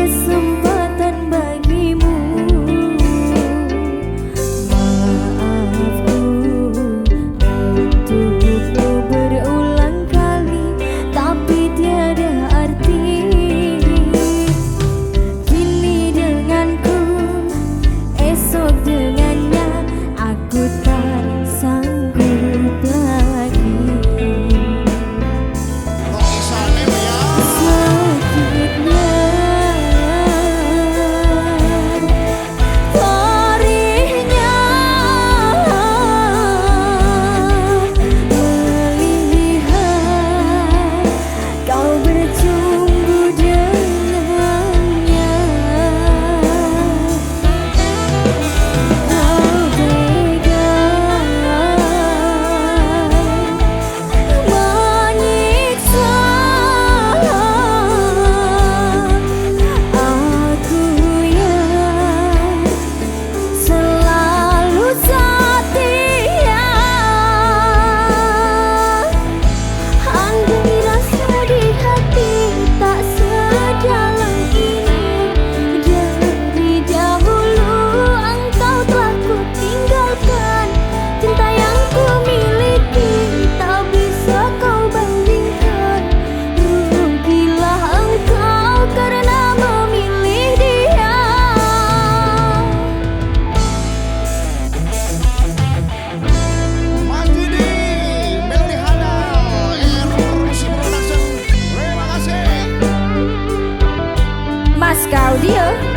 kesempatan baru. Claudio.